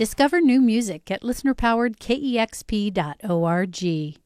Discover new music at listenerpoweredkexp.org.